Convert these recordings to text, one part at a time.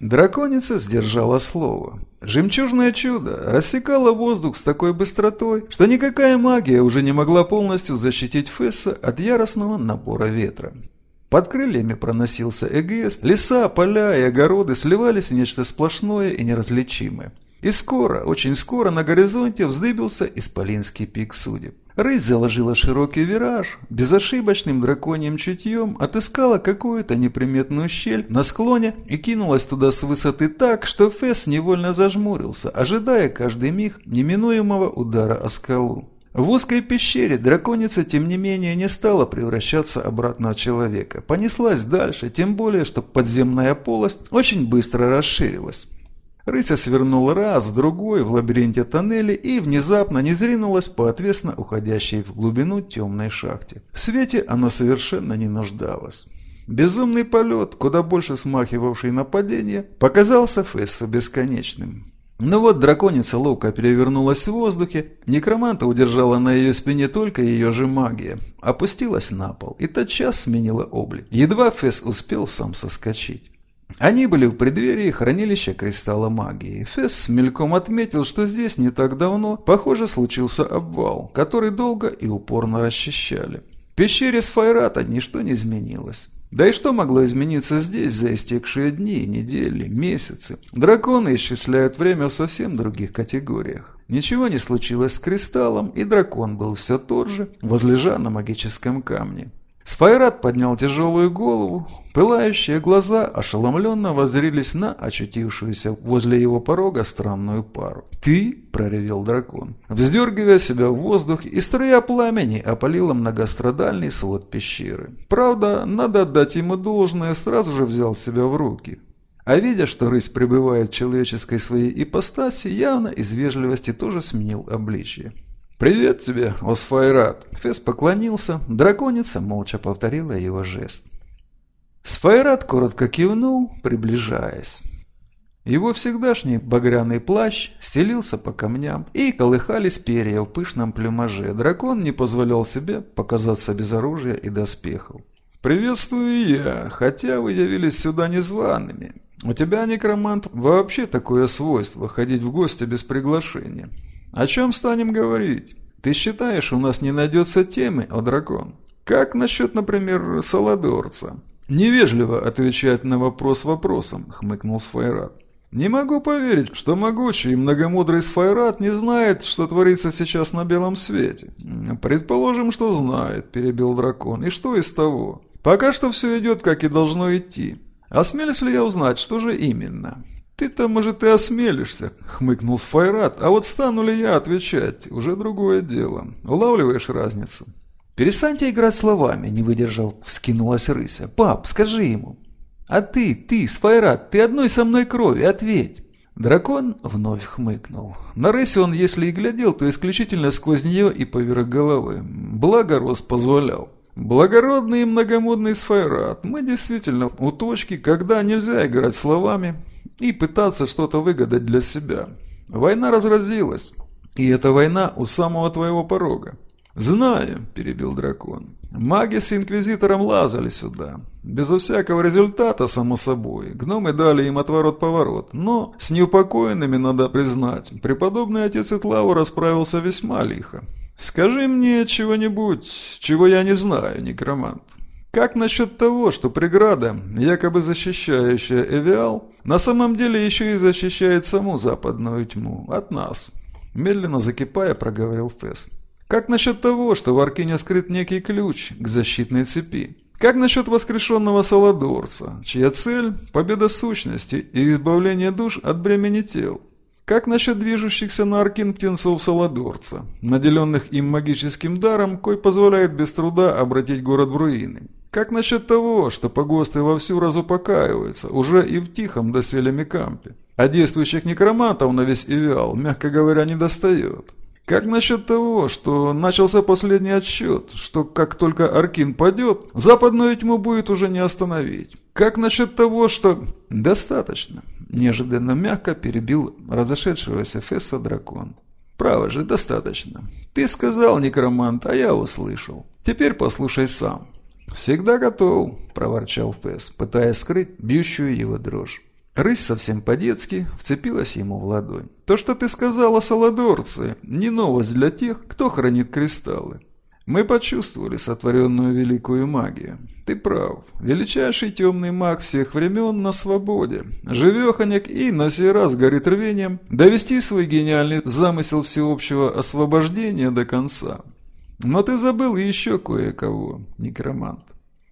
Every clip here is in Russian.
Драконица сдержала слово. Жемчужное чудо рассекало воздух с такой быстротой, что никакая магия уже не могла полностью защитить Фесса от яростного напора ветра. Под крыльями проносился Эгест, леса, поля и огороды сливались в нечто сплошное и неразличимое. И скоро, очень скоро на горизонте вздыбился исполинский пик судеб. Рысь заложила широкий вираж, безошибочным драконьим чутьем отыскала какую-то неприметную щель на склоне и кинулась туда с высоты так, что Фесс невольно зажмурился, ожидая каждый миг неминуемого удара о скалу. В узкой пещере драконица, тем не менее, не стала превращаться обратно в человека. Понеслась дальше, тем более, что подземная полость очень быстро расширилась. Рыся свернула раз, другой в лабиринте тоннелей и внезапно не зринулась по отвесно уходящей в глубину темной шахте. В свете она совершенно не нуждалась. Безумный полет, куда больше смахивавший на падение, показался Фессу бесконечным. Но вот драконица ловко перевернулась в воздухе, некроманта удержала на ее спине только ее же магия, опустилась на пол и тотчас сменила облик. Едва Фесс успел сам соскочить. Они были в преддверии хранилища кристалла магии. Фесс мельком отметил, что здесь не так давно, похоже, случился обвал, который долго и упорно расчищали. В пещере с Файрата ничто не изменилось. Да и что могло измениться здесь за истекшие дни, недели, месяцы? Драконы исчисляют время в совсем других категориях. Ничего не случилось с кристаллом, и дракон был все тот же, возлежа на магическом камне. Сфайрат поднял тяжелую голову, пылающие глаза ошеломленно воззрились на очутившуюся возле его порога странную пару. «Ты?» – проревел дракон, вздергивая себя в воздух, и струя пламени опалила многострадальный свод пещеры. Правда, надо отдать ему должное, сразу же взял себя в руки. А видя, что рысь пребывает в человеческой своей ипостаси, явно из вежливости тоже сменил обличие. «Привет тебе, Осфайрат!» Фес поклонился, драконица молча повторила его жест. Сфайрат коротко кивнул, приближаясь. Его всегдашний багряный плащ стелился по камням, и колыхались перья в пышном плюмаже. Дракон не позволял себе показаться без оружия и доспехов. «Приветствую я, хотя вы явились сюда незваными. У тебя, некромант, вообще такое свойство – ходить в гости без приглашения. О чем станем говорить? Ты считаешь, у нас не найдется темы, о дракон? Как насчет, например, Саладорца? Невежливо отвечать на вопрос вопросом, хмыкнул Сфайрат. Не могу поверить, что могучий и многомудрый Сфайрат не знает, что творится сейчас на белом свете. Предположим, что знает, перебил дракон. И что из того? Пока что все идет, как и должно идти. Осмелюсь ли я узнать, что же именно? «Ты-то, может, и осмелишься», — хмыкнул Сфайрат, «а вот стану ли я отвечать, уже другое дело. Улавливаешь разницу?» «Перестаньте играть словами», — не выдержав, вскинулась рыся. «Пап, скажи ему». «А ты, ты, Сфайрат, ты одной со мной крови, ответь». Дракон вновь хмыкнул. На рысе он, если и глядел, то исключительно сквозь нее и поверх головы. Благо рост позволял. Благородный и многомодный Сфайрат, мы действительно у точки, когда нельзя играть словами, и пытаться что-то выгадать для себя. Война разразилась, и эта война у самого твоего порога. «Знаю», – перебил дракон. «Маги с Инквизитором лазали сюда. Безо всякого результата, само собой. Гномы дали им отворот-поворот. Но с неупокоенными, надо признать, преподобный отец Итлау расправился весьма лихо. Скажи мне чего-нибудь, чего я не знаю, некромант. Как насчет того, что преграда, якобы защищающая Эвиал, на самом деле еще и защищает саму западную тьму от нас? Медленно закипая, проговорил Фесс. Как насчет того, что в Аркине скрыт некий ключ к защитной цепи? Как насчет воскрешенного Саладорца, чья цель – победа сущности и избавление душ от бремени тел? Как насчет движущихся на Аркин птенцов Саладорца, наделенных им магическим даром, кой позволяет без труда обратить город в руины? Как насчет того, что погосты вовсю разупокаиваются, уже и в тихом доселе Микампе, а действующих некромантов на весь Ивиал, мягко говоря, не достает? Как насчет того, что начался последний отсчет, что как только Аркин падет, западную тьму будет уже не остановить? Как насчет того, что... Достаточно. Неожиданно мягко перебил разошедшегося Фесса дракон. Право же, достаточно. Ты сказал, некромант, а я услышал. Теперь послушай сам. «Всегда готов», – проворчал Фэс, пытаясь скрыть бьющую его дрожь. Рысь совсем по-детски вцепилась ему в ладонь. «То, что ты сказала, Саладорцы, не новость для тех, кто хранит кристаллы. Мы почувствовали сотворенную великую магию. Ты прав. Величайший темный маг всех времен на свободе. Живеханик и на сей раз горит рвением довести свой гениальный замысел всеобщего освобождения до конца. Но ты забыл еще кое-кого, некромант.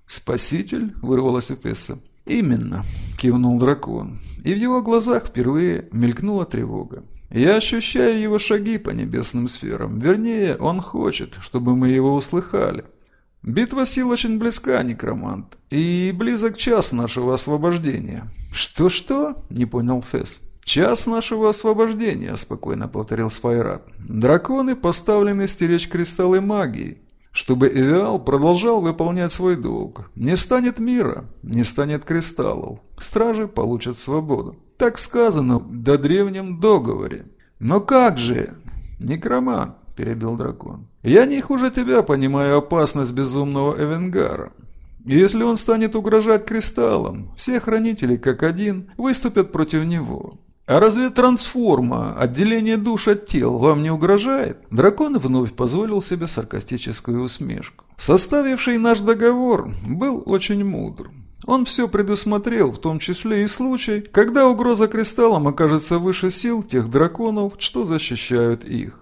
«Спаситель?» – вырвалась у Фесса. «Именно», – кивнул дракон. И в его глазах впервые мелькнула тревога. «Я ощущаю его шаги по небесным сферам. Вернее, он хочет, чтобы мы его услыхали. Битва сил очень близка, некромант, и близок час нашего освобождения». «Что-что?» – не понял Фесс. «Час нашего освобождения», – спокойно повторил Сфайрат. «Драконы поставлены стеречь кристаллы магии, чтобы Эвиал продолжал выполнять свой долг. Не станет мира, не станет кристаллов. Стражи получат свободу. Так сказано до древнем договоре. Но как же? Некроман, перебил дракон. Я не хуже тебя понимаю опасность безумного Эвенгара. Если он станет угрожать кристаллам, все хранители как один выступят против него. «А разве трансформа, отделение душ от тел, вам не угрожает?» Дракон вновь позволил себе саркастическую усмешку. Составивший наш договор был очень мудр. Он все предусмотрел, в том числе и случай, когда угроза кристаллам окажется выше сил тех драконов, что защищают их.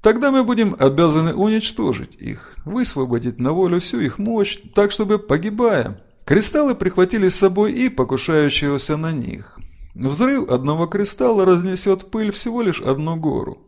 Тогда мы будем обязаны уничтожить их, высвободить на волю всю их мощь, так чтобы, погибая, кристаллы прихватили с собой и покушающегося на них. Взрыв одного кристалла разнесет пыль всего лишь одну гору,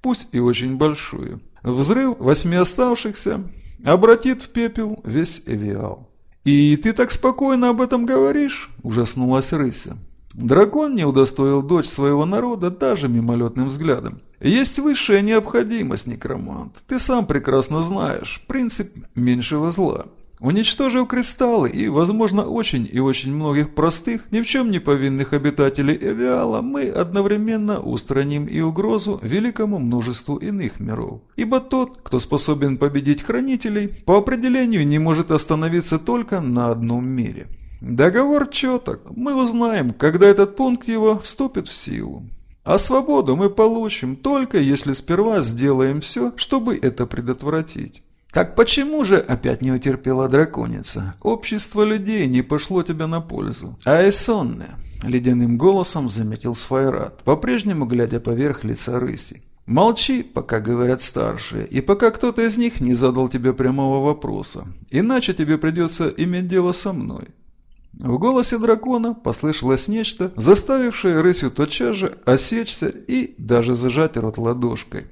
пусть и очень большую. Взрыв восьми оставшихся обратит в пепел весь Эвиал. «И ты так спокойно об этом говоришь?» – ужаснулась Рыся. Дракон не удостоил дочь своего народа даже мимолетным взглядом. Есть высшая необходимость, некромант. Ты сам прекрасно знаешь. Принцип меньшего зла. Уничтожив кристаллы и, возможно, очень и очень многих простых, ни в чем не повинных обитателей Эвиала, мы одновременно устраним и угрозу великому множеству иных миров. Ибо тот, кто способен победить хранителей, по определению не может остановиться только на одном мире. Договор четок. Мы узнаем, когда этот пункт его вступит в силу. А свободу мы получим только если сперва сделаем все, чтобы это предотвратить. «Так почему же опять не утерпела драконица? Общество людей не пошло тебе на пользу. А Эссонне?» – ледяным голосом заметил Сфайрат, по-прежнему глядя поверх лица рыси. «Молчи, пока говорят старшие, и пока кто-то из них не задал тебе прямого вопроса. Иначе тебе придется иметь дело со мной». В голосе дракона послышалось нечто, заставившее рысью тотчас же осечься и даже зажать рот ладошкой.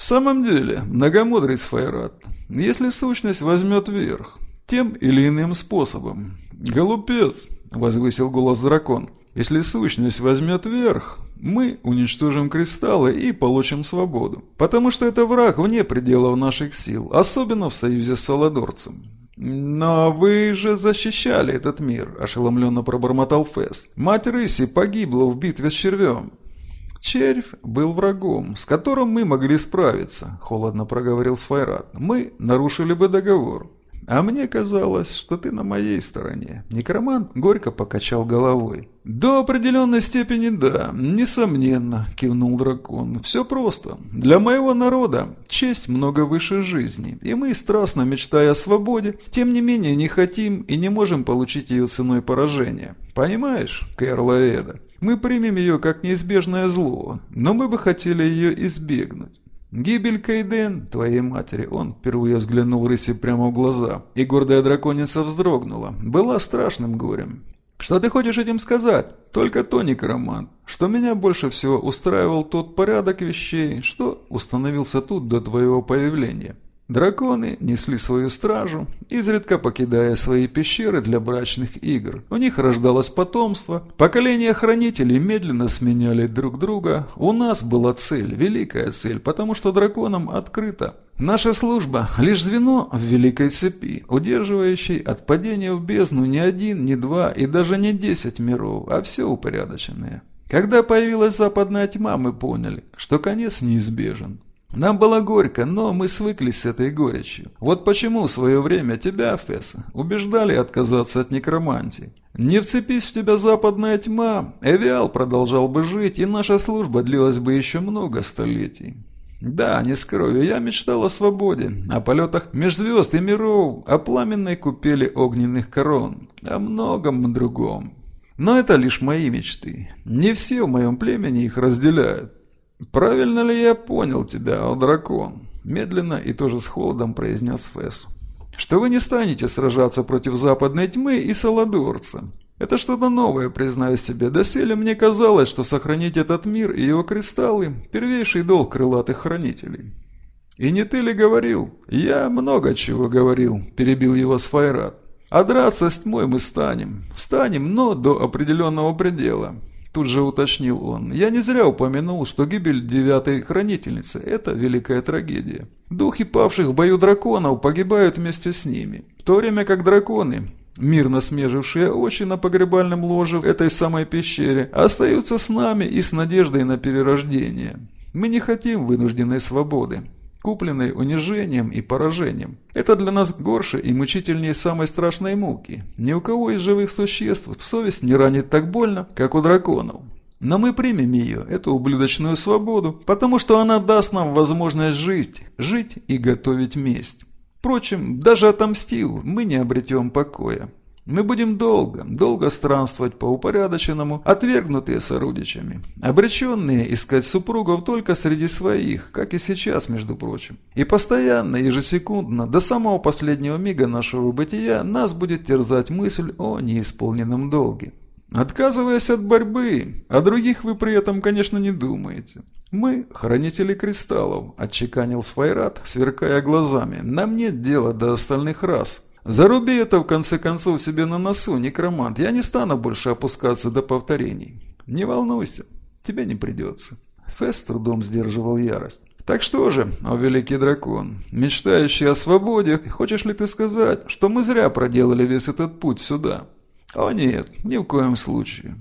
В самом деле, многомудрый Сфайрат, если сущность возьмет верх, тем или иным способом. Голупец, возвысил голос дракон, если сущность возьмет верх, мы уничтожим кристаллы и получим свободу. Потому что это враг вне пределов наших сил, особенно в союзе с Саладорцем. «Но вы же защищали этот мир», – ошеломленно пробормотал Фесс. «Мать Рыси погибла в битве с червем. «Червь был врагом, с которым мы могли справиться», – холодно проговорил Сфайрат. «Мы нарушили бы договор». «А мне казалось, что ты на моей стороне». Некромант горько покачал головой. «До определенной степени да, несомненно», – кивнул дракон. «Все просто. Для моего народа честь много выше жизни, и мы, страстно мечтая о свободе, тем не менее не хотим и не можем получить ее ценой поражения. Понимаешь, Кэрлаэда?» Мы примем ее как неизбежное зло, но мы бы хотели ее избегнуть. Гибель Кайден, твоей матери, он впервые взглянул рыси прямо в глаза, и гордая драконица вздрогнула, была страшным горем. Что ты хочешь этим сказать? Только то, некромант, что меня больше всего устраивал тот порядок вещей, что установился тут до твоего появления. Драконы несли свою стражу, изредка покидая свои пещеры для брачных игр. У них рождалось потомство, поколения хранителей медленно сменяли друг друга. У нас была цель, великая цель, потому что драконам открыто. Наша служба – лишь звено в великой цепи, удерживающей от падения в бездну не один, не два и даже не десять миров, а все упорядоченное. Когда появилась западная тьма, мы поняли, что конец неизбежен. Нам было горько, но мы свыклись с этой горечью. Вот почему в свое время тебя, Фесса, убеждали отказаться от некромантии. Не вцепись в тебя западная тьма, Эвиал продолжал бы жить, и наша служба длилась бы еще много столетий. Да, не скрою, я мечтал о свободе, о полетах межзвезд и миров, о пламенной купели огненных корон, о многом другом. Но это лишь мои мечты. Не все в моем племени их разделяют. «Правильно ли я понял тебя, о дракон?» Медленно и тоже с холодом произнес Фэс. «Что вы не станете сражаться против западной тьмы и Саладорца. Это что-то новое, признаюсь тебе. Доселе мне казалось, что сохранить этот мир и его кристаллы – первейший долг крылатых хранителей». «И не ты ли говорил?» «Я много чего говорил», – перебил его Сфайрат. «А драться с тьмой мы станем. Станем, но до определенного предела. Тут же уточнил он. Я не зря упомянул, что гибель девятой хранительницы – это великая трагедия. Духи павших в бою драконов погибают вместе с ними. В то время как драконы, мирно смежившие очи на погребальном ложе в этой самой пещере, остаются с нами и с надеждой на перерождение. Мы не хотим вынужденной свободы купленной унижением и поражением. Это для нас горше и мучительнее самой страшной муки. Ни у кого из живых существ совесть не ранит так больно, как у драконов. Но мы примем ее, эту ублюдочную свободу, потому что она даст нам возможность жить, жить и готовить месть. Впрочем, даже отомстив, мы не обретем покоя. Мы будем долго, долго странствовать по упорядоченному, отвергнутые сородичами, обреченные искать супругов только среди своих, как и сейчас, между прочим. И постоянно, ежесекундно, до самого последнего мига нашего бытия нас будет терзать мысль о неисполненном долге. Отказываясь от борьбы, о других вы при этом, конечно, не думаете. Мы – хранители кристаллов, отчеканил Сфайрат, сверкая глазами. Нам нет дела до остальных рас. Заруби это в конце концов себе на носу, некромант. Я не стану больше опускаться до повторений. Не волнуйся, тебе не придется. Фест трудом сдерживал ярость. Так что же, о великий дракон, мечтающий о свободе, хочешь ли ты сказать, что мы зря проделали весь этот путь сюда? О нет, ни в коем случае.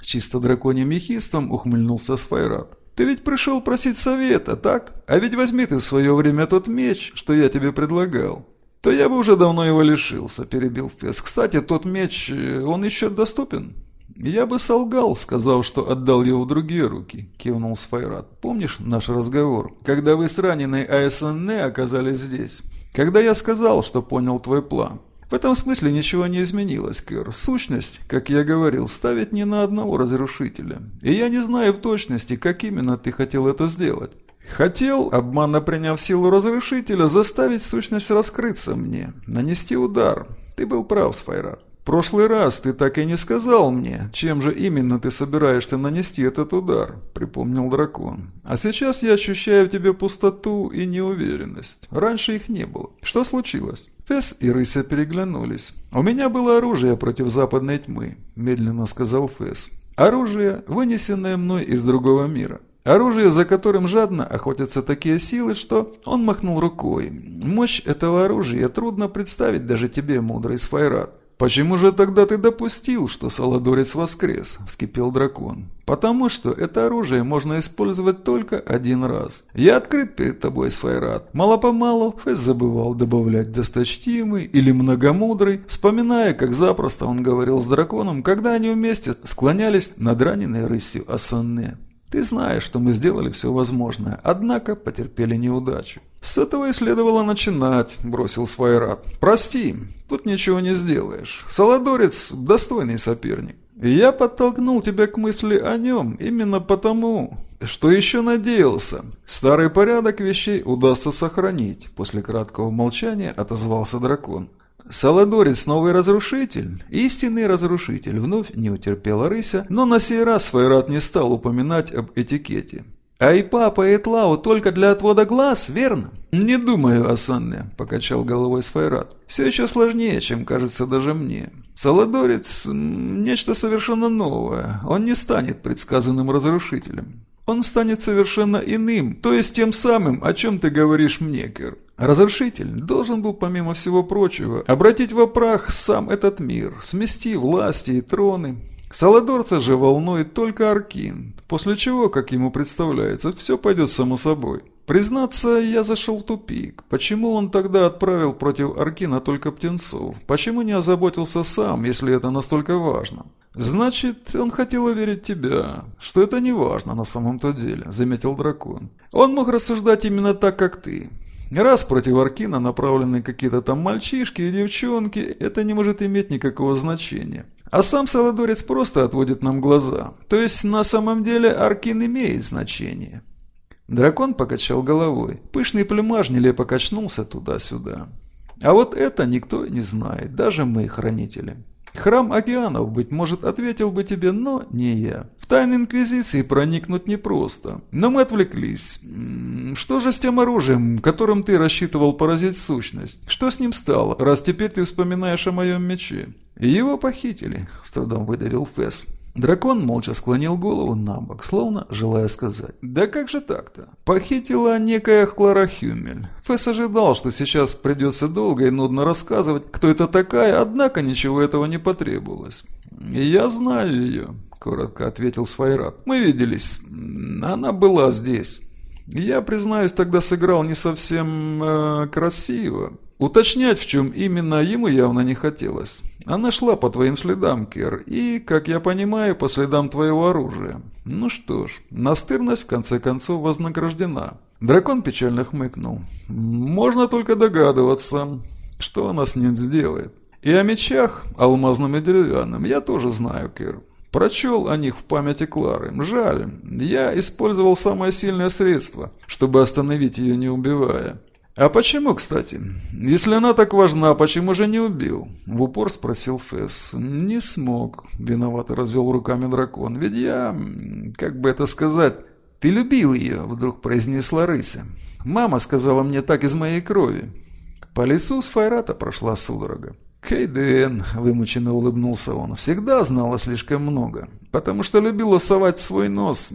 Чисто драконьим ехистом ухмыльнулся Сфайрат. Ты ведь пришел просить совета, так? А ведь возьми ты в свое время тот меч, что я тебе предлагал то я бы уже давно его лишился», – перебил Фес. «Кстати, тот меч, э, он еще доступен?» «Я бы солгал, сказал, что отдал его другие руки», – кивнул Сфайрат. «Помнишь наш разговор, когда вы с раненой АСН оказались здесь? Когда я сказал, что понял твой план?» В этом смысле ничего не изменилось, Кэр. Сущность, как я говорил, ставит не на одного разрушителя. И я не знаю в точности, как именно ты хотел это сделать. Хотел, обманно приняв силу разрушителя, заставить сущность раскрыться мне, нанести удар. Ты был прав, Сфайрат. Прошлый раз ты так и не сказал мне, чем же именно ты собираешься нанести этот удар, припомнил дракон. А сейчас я ощущаю в тебе пустоту и неуверенность. Раньше их не было. Что случилось? Фесс и Рыся переглянулись. «У меня было оружие против западной тьмы», – медленно сказал Фесс. «Оружие, вынесенное мной из другого мира. Оружие, за которым жадно охотятся такие силы, что он махнул рукой. Мощь этого оружия трудно представить даже тебе, мудрый Сфайрат. «Почему же тогда ты допустил, что Саладорец воскрес?» – вскипел дракон. «Потому что это оружие можно использовать только один раз. Я открыт перед тобой, Сфайрат». Мало-помалу Фэс забывал добавлять «досточтимый» или «многомудрый», вспоминая, как запросто он говорил с драконом, когда они вместе склонялись над раненой рысью Асанне. Ты знаешь, что мы сделали все возможное, однако потерпели неудачу. С этого и следовало начинать, бросил Свайрат. Прости, тут ничего не сделаешь. Саладорец – достойный соперник. Я подтолкнул тебя к мысли о нем именно потому, что еще надеялся. Старый порядок вещей удастся сохранить. После краткого молчания отозвался дракон. Саладорец новый разрушитель, истинный разрушитель, вновь не утерпела рыся, но на сей раз Свайрат не стал упоминать об этикете. «А и папа Этлау только для отвода глаз, верно?» «Не думаю, Асанне», – покачал головой Сфайрат. «Все еще сложнее, чем кажется даже мне. Саладорец – нечто совершенно новое. Он не станет предсказанным разрушителем. Он станет совершенно иным, то есть тем самым, о чем ты говоришь мне, Кэр. Разрушитель должен был, помимо всего прочего, обратить во прах сам этот мир, смести власти и троны. Саладорца же волнует только Аркин, после чего, как ему представляется, все пойдет само собой. Признаться, я зашел в тупик. Почему он тогда отправил против Аркина только птенцов? Почему не озаботился сам, если это настолько важно? Значит, он хотел уверить тебя, что это не важно на самом-то деле, заметил дракон. Он мог рассуждать именно так, как ты. Раз против Аркина направлены какие-то там мальчишки и девчонки, это не может иметь никакого значения. А сам Саладорец просто отводит нам глаза. То есть на самом деле Аркин имеет значение. Дракон покачал головой. Пышный плюмаж нелепо качнулся туда-сюда. А вот это никто не знает, даже мы, хранители. Храм океанов, быть может, ответил бы тебе, но не я. В тайны Инквизиции проникнуть непросто. Но мы отвлеклись. Что же с тем оружием, которым ты рассчитывал поразить сущность? Что с ним стало, раз теперь ты вспоминаешь о моем мече? Его похитили, с трудом выдавил Фесс. Дракон молча склонил голову на бок, словно желая сказать. «Да как же так-то?» Похитила некая Клара Хюмель. Фесс ожидал, что сейчас придется долго и нудно рассказывать, кто это такая, однако ничего этого не потребовалось. «Я знаю ее», — коротко ответил Свайрат. «Мы виделись. Она была здесь. Я, признаюсь, тогда сыграл не совсем э, красиво. Уточнять, в чем именно, ему явно не хотелось. Она шла по твоим следам, Кер, и, как я понимаю, по следам твоего оружия. Ну что ж, настырность в конце концов вознаграждена. Дракон печально хмыкнул. Можно только догадываться, что она с ним сделает. И о мечах, алмазным и деревянным, я тоже знаю, Кер. Прочел о них в памяти Клары. Жаль, я использовал самое сильное средство, чтобы остановить ее, не убивая. «А почему, кстати? Если она так важна, почему же не убил?» В упор спросил Фесс. «Не смог», — виновато развел руками дракон. «Ведь я... как бы это сказать...» «Ты любил ее», — вдруг произнесла рыся. «Мама сказала мне так из моей крови». По лицу с Файрата прошла судорога. «Кейден», — вымученно улыбнулся он, — «всегда знала слишком много, потому что любила совать свой нос.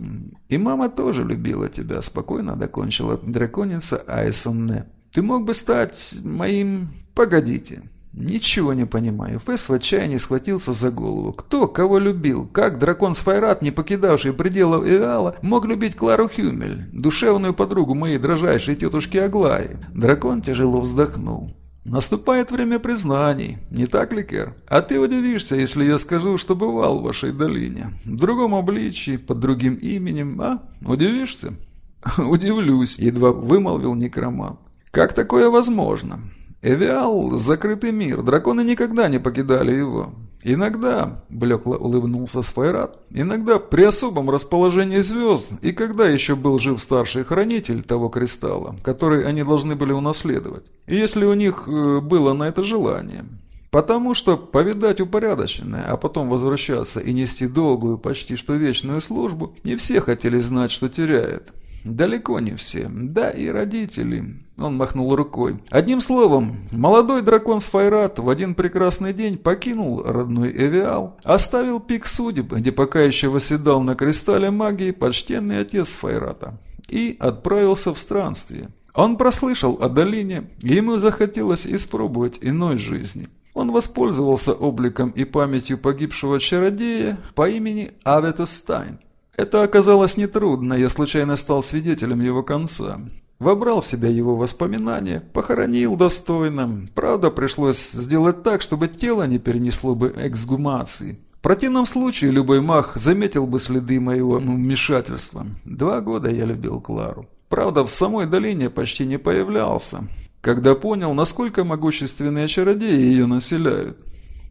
И мама тоже любила тебя», — спокойно докончила драконица Айсонне. «Ты мог бы стать моим... Погодите». «Ничего не понимаю». Фэс в отчаянии схватился за голову. Кто кого любил? Как дракон Сфайрат, не покидавший пределов Эвиала, мог любить Клару Хюмель, душевную подругу моей дрожайшей тетушки Аглаи? Дракон тяжело вздохнул. Наступает время признаний, не так ли, Кер? А ты удивишься, если я скажу, что бывал в вашей долине. В другом обличии, под другим именем, а? Удивишься? Удивлюсь, едва вымолвил некроман. Как такое возможно? Эвиал – закрытый мир, драконы никогда не покидали его. Иногда, блекло улыбнулся Сфайрат, иногда при особом расположении звезд, и когда еще был жив старший хранитель того кристалла, который они должны были унаследовать, если у них э, было на это желание. Потому что повидать упорядоченное, а потом возвращаться и нести долгую, почти что вечную службу, не все хотели знать, что теряют. Далеко не все. Да и родители. Он махнул рукой. Одним словом, молодой дракон Сфайрат в один прекрасный день покинул родной Эвиал, оставил пик судеб, где пока еще восседал на кристалле магии почтенный отец Сфайрата, и отправился в странствие. Он прослышал о долине, и ему захотелось испробовать иной жизни. Он воспользовался обликом и памятью погибшего чародея по имени Аветус Стайн. Это оказалось нетрудно, я случайно стал свидетелем его конца. Вобрал в себя его воспоминания, похоронил достойно. Правда, пришлось сделать так, чтобы тело не перенесло бы эксгумации. В противном случае любой мах заметил бы следы моего ну, вмешательства. Два года я любил Клару. Правда, в самой долине почти не появлялся, когда понял, насколько могущественные чародеи ее населяют.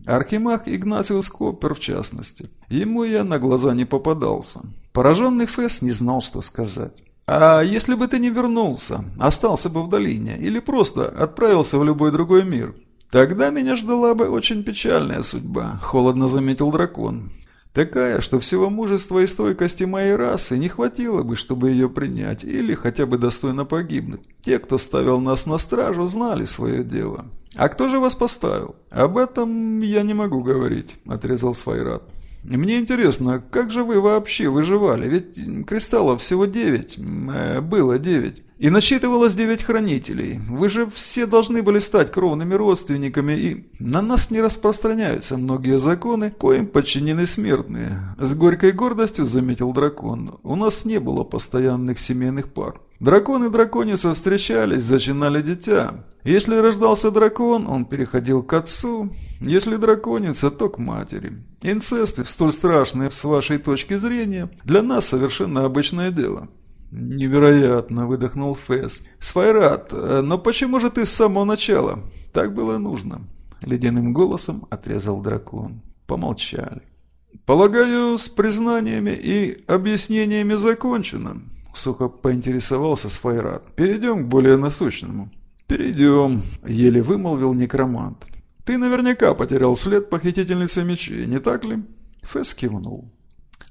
Архимаг Игнациус Коппер в частности. Ему я на глаза не попадался. Пораженный Фесс не знал, что сказать. «А если бы ты не вернулся, остался бы в долине или просто отправился в любой другой мир?» «Тогда меня ждала бы очень печальная судьба», — холодно заметил дракон. «Такая, что всего мужества и стойкости моей расы не хватило бы, чтобы ее принять или хотя бы достойно погибнуть. Те, кто ставил нас на стражу, знали свое дело. «А кто же вас поставил?» «Об этом я не могу говорить», — отрезал Сфайрат. «Мне интересно, как же вы вообще выживали? Ведь кристаллов всего девять, э, было девять. И насчитывалось девять хранителей. Вы же все должны были стать кровными родственниками, и на нас не распространяются многие законы, коим подчинены смертные. С горькой гордостью заметил дракон. У нас не было постоянных семейных пар. Дракон и драконица встречались, зачинали дитя. Если рождался дракон, он переходил к отцу, если драконица, то к матери. Инцесты, столь страшные с вашей точки зрения, для нас совершенно обычное дело. «Невероятно!» – выдохнул Фэс. «Сфайрат, но почему же ты с самого начала? Так было нужно!» Ледяным голосом отрезал дракон. Помолчали. «Полагаю, с признаниями и объяснениями закончено», – сухо поинтересовался Сфайрат. «Перейдем к более насущному». «Перейдем», – еле вымолвил некромант. «Ты наверняка потерял след похитительницы мечей, не так ли?» Фэс кивнул.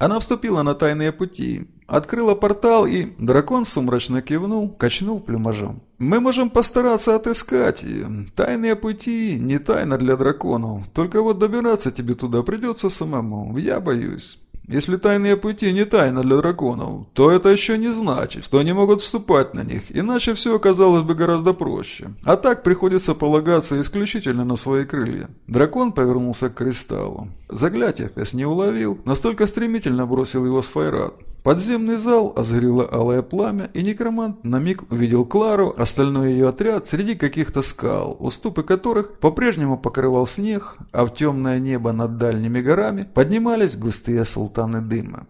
Она вступила на тайные пути, открыла портал и... Дракон сумрачно кивнул, качнул плюмажом. «Мы можем постараться отыскать ее. Тайные пути не тайна для драконов, только вот добираться тебе туда придется самому, я боюсь». Если тайные пути не тайна для драконов, то это еще не значит, что они могут вступать на них, иначе все оказалось бы гораздо проще. А так приходится полагаться исключительно на свои крылья. Дракон повернулся к кристаллу. Заглядь Эфес не уловил, настолько стремительно бросил его с Файрат. Подземный зал озарило алое пламя, и некромант на миг увидел Клару, остальной ее отряд среди каких-то скал, уступы которых по-прежнему покрывал снег, а в темное небо над дальними горами поднимались густые султаны дыма.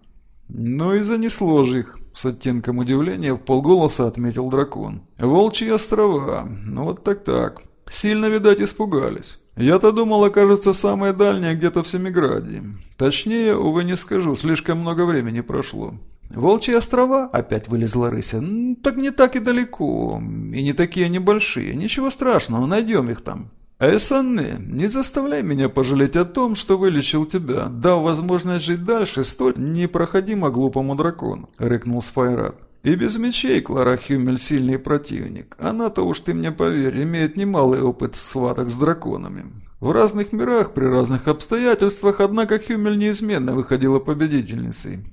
«Ну и занесло же их», — с оттенком удивления в полголоса отметил дракон. «Волчьи острова. Ну вот так-так. Сильно, видать, испугались. Я-то думал, окажется самое дальнее где-то в Семиграде. Точнее, увы, не скажу, слишком много времени прошло. Волчьи острова? Опять вылезла рыся. Так не так и далеко. И не такие небольшие. Ничего страшного, найдем их там. Эссанне, не заставляй меня пожалеть о том, что вылечил тебя, дав возможность жить дальше столь непроходимо глупому дракону, рыкнул Сфайрат. И без мечей Клара Хюмель сильный противник. Она-то уж ты мне поверь, имеет немалый опыт схваток с драконами. В разных мирах, при разных обстоятельствах, однако Хюмель неизменно выходила победительницей.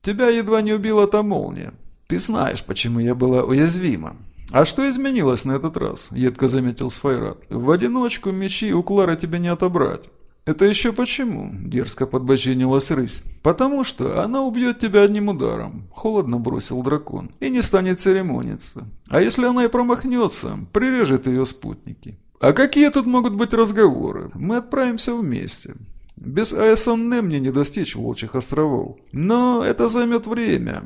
Тебя едва не убила та молния. Ты знаешь, почему я была уязвима. «А что изменилось на этот раз?» – едко заметил Сфайрат. «В одиночку мечи у Клары тебя не отобрать». «Это еще почему?» – дерзко подбочинилась рысь. «Потому что она убьет тебя одним ударом», – холодно бросил дракон, – «и не станет церемониться. А если она и промахнется, прирежет ее спутники». «А какие тут могут быть разговоры? Мы отправимся вместе». Без АСН мне не достичь Волчьих островов. Но это займет время.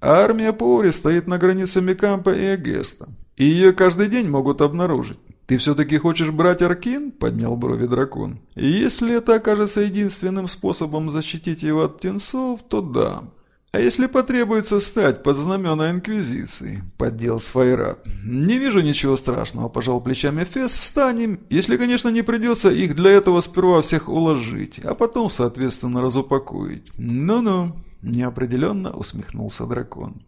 А армия Пори стоит на границе Микампа и Эгеста. И ее каждый день могут обнаружить. «Ты все-таки хочешь брать Аркин?» – поднял брови дракон. «Если это окажется единственным способом защитить его от птенцов, то да. А если потребуется стать под знамена Инквизиции?» – поддел Сфайрат. «Не вижу ничего страшного», – пожал плечами Фес. «Встанем, если, конечно, не придется их для этого сперва всех уложить, а потом, соответственно, разупокоить». «Ну-ну», – неопределенно усмехнулся дракон.